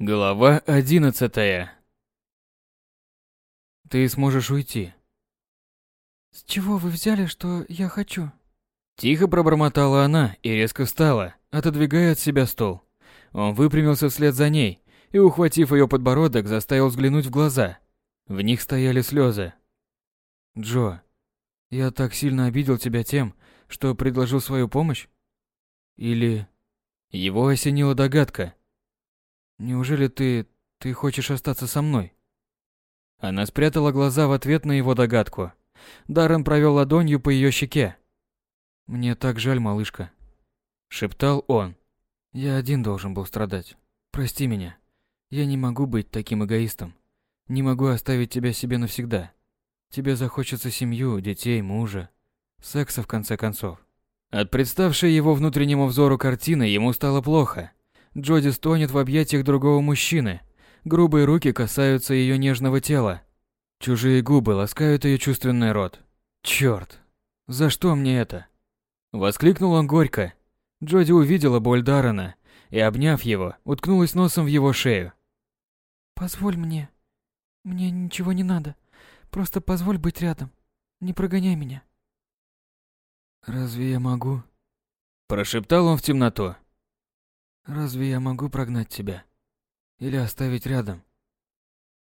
Глава одиннадцатая. Ты сможешь уйти. С чего вы взяли, что я хочу? Тихо пробормотала она и резко встала, отодвигая от себя стол. Он выпрямился вслед за ней и, ухватив ее подбородок, заставил взглянуть в глаза. В них стояли слезы. Джо, я так сильно обидел тебя тем, что предложил свою помощь? Или его осенила догадка? Неужели ты... ты хочешь остаться со мной? Она спрятала глаза в ответ на его догадку. Даррен провел ладонью по ее щеке. «Мне так жаль, малышка», — шептал он. «Я один должен был страдать. Прости меня. Я не могу быть таким эгоистом. Не могу оставить тебя себе навсегда. Тебе захочется семью, детей, мужа. Секса, в конце концов». От представшей его внутреннему взору картины ему стало плохо. Джоди стонет в объятиях другого мужчины. Грубые руки касаются ее нежного тела. Чужие губы ласкают ее чувственный рот. Черт, за что мне это? Воскликнул он горько. Джоди увидела боль Даррена и, обняв его, уткнулась носом в его шею. Позволь мне. Мне ничего не надо. Просто позволь быть рядом. Не прогоняй меня. Разве я могу? Прошептал он в темноту. Разве я могу прогнать тебя? Или оставить рядом?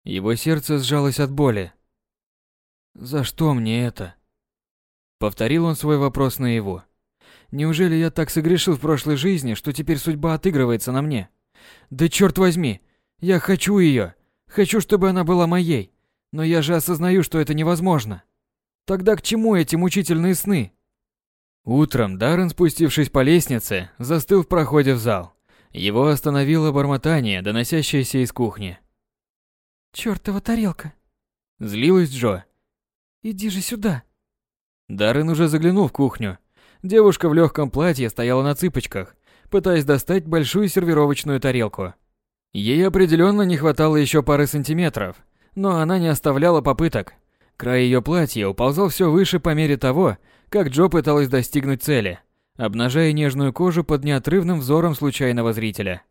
Его сердце сжалось от боли. За что мне это? Повторил он свой вопрос на его. Неужели я так согрешил в прошлой жизни, что теперь судьба отыгрывается на мне? Да черт возьми, я хочу ее, хочу, чтобы она была моей, но я же осознаю, что это невозможно. Тогда к чему эти мучительные сны? Утром Даррен, спустившись по лестнице, застыл в проходе в зал. Его остановило бормотание, доносящееся из кухни. «Чёртова тарелка!» Злилась Джо. «Иди же сюда!» Даррен уже заглянул в кухню. Девушка в легком платье стояла на цыпочках, пытаясь достать большую сервировочную тарелку. Ей определенно не хватало еще пары сантиметров, но она не оставляла попыток. Край ее платья уползал все выше по мере того, как Джо пыталась достигнуть цели – обнажая нежную кожу под неотрывным взором случайного зрителя.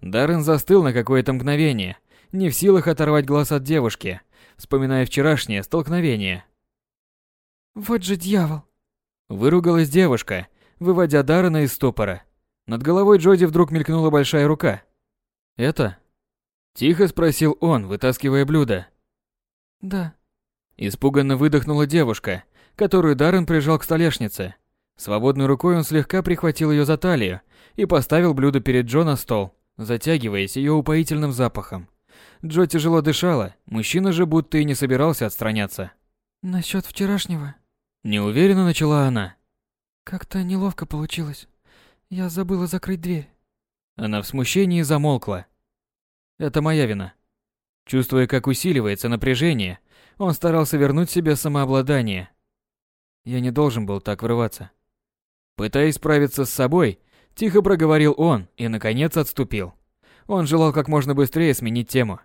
Даррен застыл на какое-то мгновение, не в силах оторвать глаз от девушки, вспоминая вчерашнее столкновение. «Вот же дьявол!» Выругалась девушка, выводя Даррена из ступора. Над головой Джоди вдруг мелькнула большая рука. «Это?» Тихо спросил он, вытаскивая блюдо. «Да». Испуганно выдохнула девушка, которую Даррен прижал к столешнице. Свободной рукой он слегка прихватил ее за талию и поставил блюдо перед Джо на стол, затягиваясь ее упоительным запахом. Джо тяжело дышала, мужчина же будто и не собирался отстраняться. «Насчет вчерашнего?» Неуверенно начала она. «Как-то неловко получилось. Я забыла закрыть дверь». Она в смущении замолкла. «Это моя вина». Чувствуя, как усиливается напряжение, он старался вернуть себе самообладание. Я не должен был так врываться. Пытаясь справиться с собой, тихо проговорил он и, наконец, отступил. Он желал как можно быстрее сменить тему.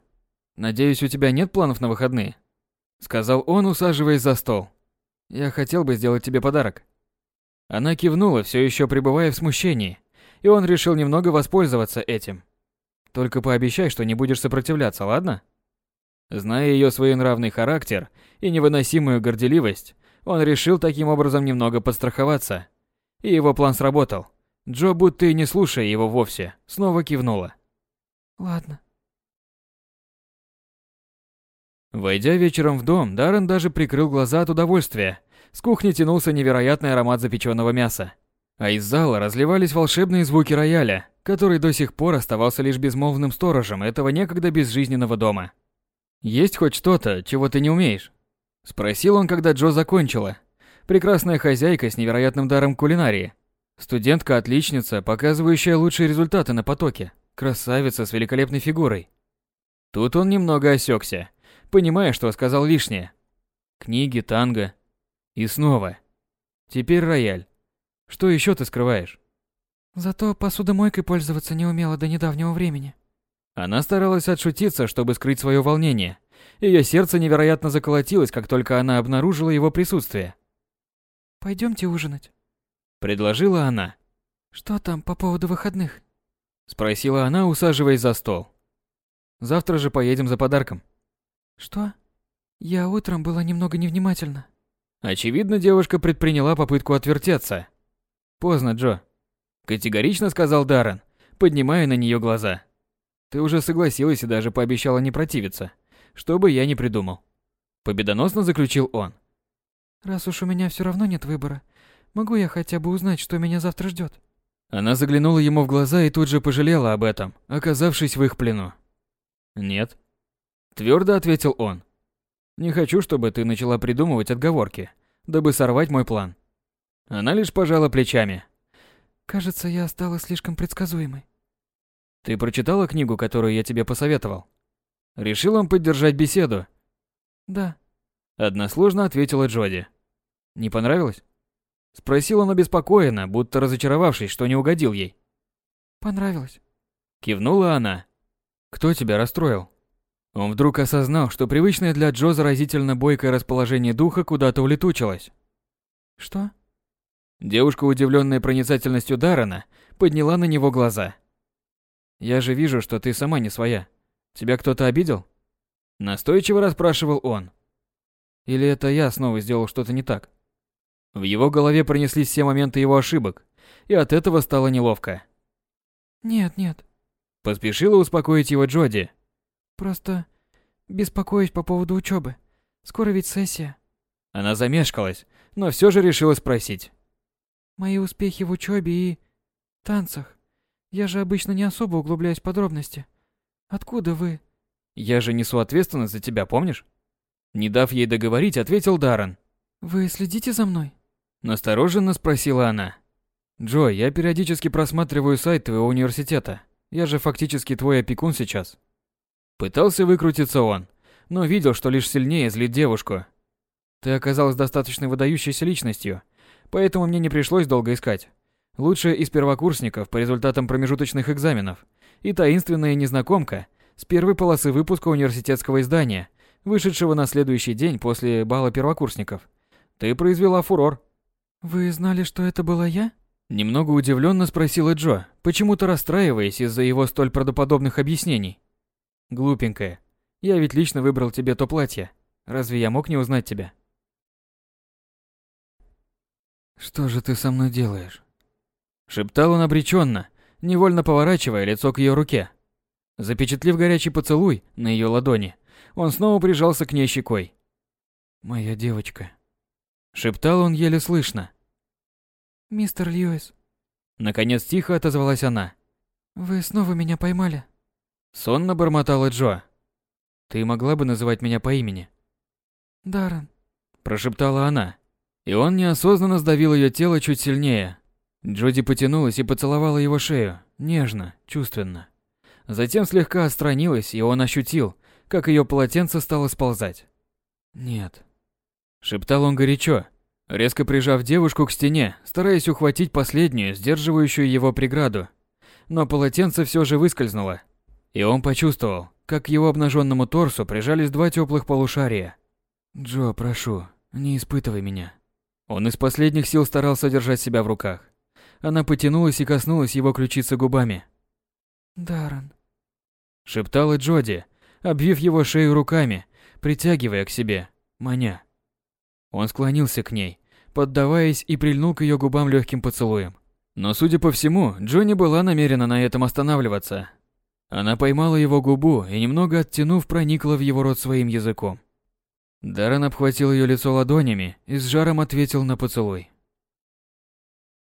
«Надеюсь, у тебя нет планов на выходные?» Сказал он, усаживаясь за стол. «Я хотел бы сделать тебе подарок». Она кивнула, все еще пребывая в смущении, и он решил немного воспользоваться этим. «Только пообещай, что не будешь сопротивляться, ладно?» Зная ее своенравный характер и невыносимую горделивость, он решил таким образом немного подстраховаться. И его план сработал. Джо, будто и не слушая его вовсе, снова кивнула. «Ладно». Войдя вечером в дом, Даррен даже прикрыл глаза от удовольствия. С кухни тянулся невероятный аромат запеченного мяса. А из зала разливались волшебные звуки рояля, который до сих пор оставался лишь безмолвным сторожем этого некогда безжизненного дома. «Есть хоть что-то, чего ты не умеешь?» Спросил он, когда Джо закончила, прекрасная хозяйка с невероятным даром кулинарии. Студентка-отличница, показывающая лучшие результаты на потоке. Красавица с великолепной фигурой. Тут он немного осекся, понимая, что сказал лишнее. Книги, танго. И снова. Теперь рояль. Что еще ты скрываешь? Зато посудомойкой пользоваться не умела до недавнего времени. Она старалась отшутиться, чтобы скрыть свое волнение. Ее сердце невероятно заколотилось, как только она обнаружила его присутствие. Пойдемте ужинать. Предложила она. Что там по поводу выходных? Спросила она, усаживаясь за стол. Завтра же поедем за подарком. Что? Я утром была немного невнимательна. Очевидно, девушка предприняла попытку отвертеться. Поздно, Джо. Категорично сказал Даррен, поднимая на нее глаза. Ты уже согласилась и даже пообещала не противиться, что бы я ни придумал. Победоносно заключил он. Раз уж у меня все равно нет выбора, могу я хотя бы узнать, что меня завтра ждет? Она заглянула ему в глаза и тут же пожалела об этом, оказавшись в их плену. «Нет», — твердо ответил он. «Не хочу, чтобы ты начала придумывать отговорки, дабы сорвать мой план». Она лишь пожала плечами. «Кажется, я стала слишком предсказуемой». «Ты прочитала книгу, которую я тебе посоветовал?» Решил он поддержать беседу. «Да». Односложно ответила Джоди. «Не понравилось?» Спросил он обеспокоенно, будто разочаровавшись, что не угодил ей. «Понравилось». Кивнула она. «Кто тебя расстроил?» Он вдруг осознал, что привычное для Джо заразительно бойкое расположение духа куда-то улетучилось. «Что?» Девушка, удивленная проницательностью Дарана, подняла на него глаза. «Я же вижу, что ты сама не своя. Тебя кто-то обидел?» Настойчиво расспрашивал он. «Или это я снова сделал что-то не так?» В его голове пронеслись все моменты его ошибок, и от этого стало неловко. «Нет, нет». Поспешила успокоить его Джоди. «Просто беспокоюсь по поводу учебы. Скоро ведь сессия». Она замешкалась, но все же решила спросить. «Мои успехи в учебе и... танцах. Я же обычно не особо углубляюсь в подробности. Откуда вы?» «Я же несу ответственность за тебя, помнишь?» Не дав ей договорить, ответил Даррен. «Вы следите за мной?» Настороженно спросила она. «Джо, я периодически просматриваю сайт твоего университета. Я же фактически твой опекун сейчас». Пытался выкрутиться он, но видел, что лишь сильнее злит девушку. Ты оказалась достаточно выдающейся личностью, поэтому мне не пришлось долго искать. Лучшая из первокурсников по результатам промежуточных экзаменов и таинственная незнакомка с первой полосы выпуска университетского издания, вышедшего на следующий день после бала первокурсников. Ты произвела фурор. Вы знали, что это была я? Немного удивленно спросила Джо, почему-то расстраиваясь из-за его столь правдоподобных объяснений. Глупенькая, я ведь лично выбрал тебе то платье. Разве я мог не узнать тебя? Что же ты со мной делаешь? Шептал он обреченно, невольно поворачивая лицо к ее руке. Запечатлев горячий поцелуй на ее ладони, он снова прижался к ней щекой. «Моя девочка», — шептал он еле слышно. «Мистер Льюис». Наконец тихо отозвалась она. «Вы снова меня поймали?» Сонно бормотала Джо. «Ты могла бы называть меня по имени?» «Даррен», – прошептала она. И он неосознанно сдавил ее тело чуть сильнее. Джоди потянулась и поцеловала его шею, нежно, чувственно. Затем слегка отстранилась, и он ощутил, как ее полотенце стало сползать. «Нет», – шептал он горячо, резко прижав девушку к стене, стараясь ухватить последнюю, сдерживающую его преграду. Но полотенце все же выскользнуло, и он почувствовал, как к его обнаженному торсу прижались два теплых полушария. «Джо, прошу, не испытывай меня». Он из последних сил старался держать себя в руках. Она потянулась и коснулась его ключицы губами. «Даррен», — шептала Джоди, обвив его шею руками, притягивая к себе, маня. Он склонился к ней, поддаваясь и прильнул к ее губам легким поцелуем. Но, судя по всему, Джонни была намерена на этом останавливаться, она поймала его губу и, немного оттянув, проникла в его рот своим языком. Даррен обхватил ее лицо ладонями и с жаром ответил на поцелуй.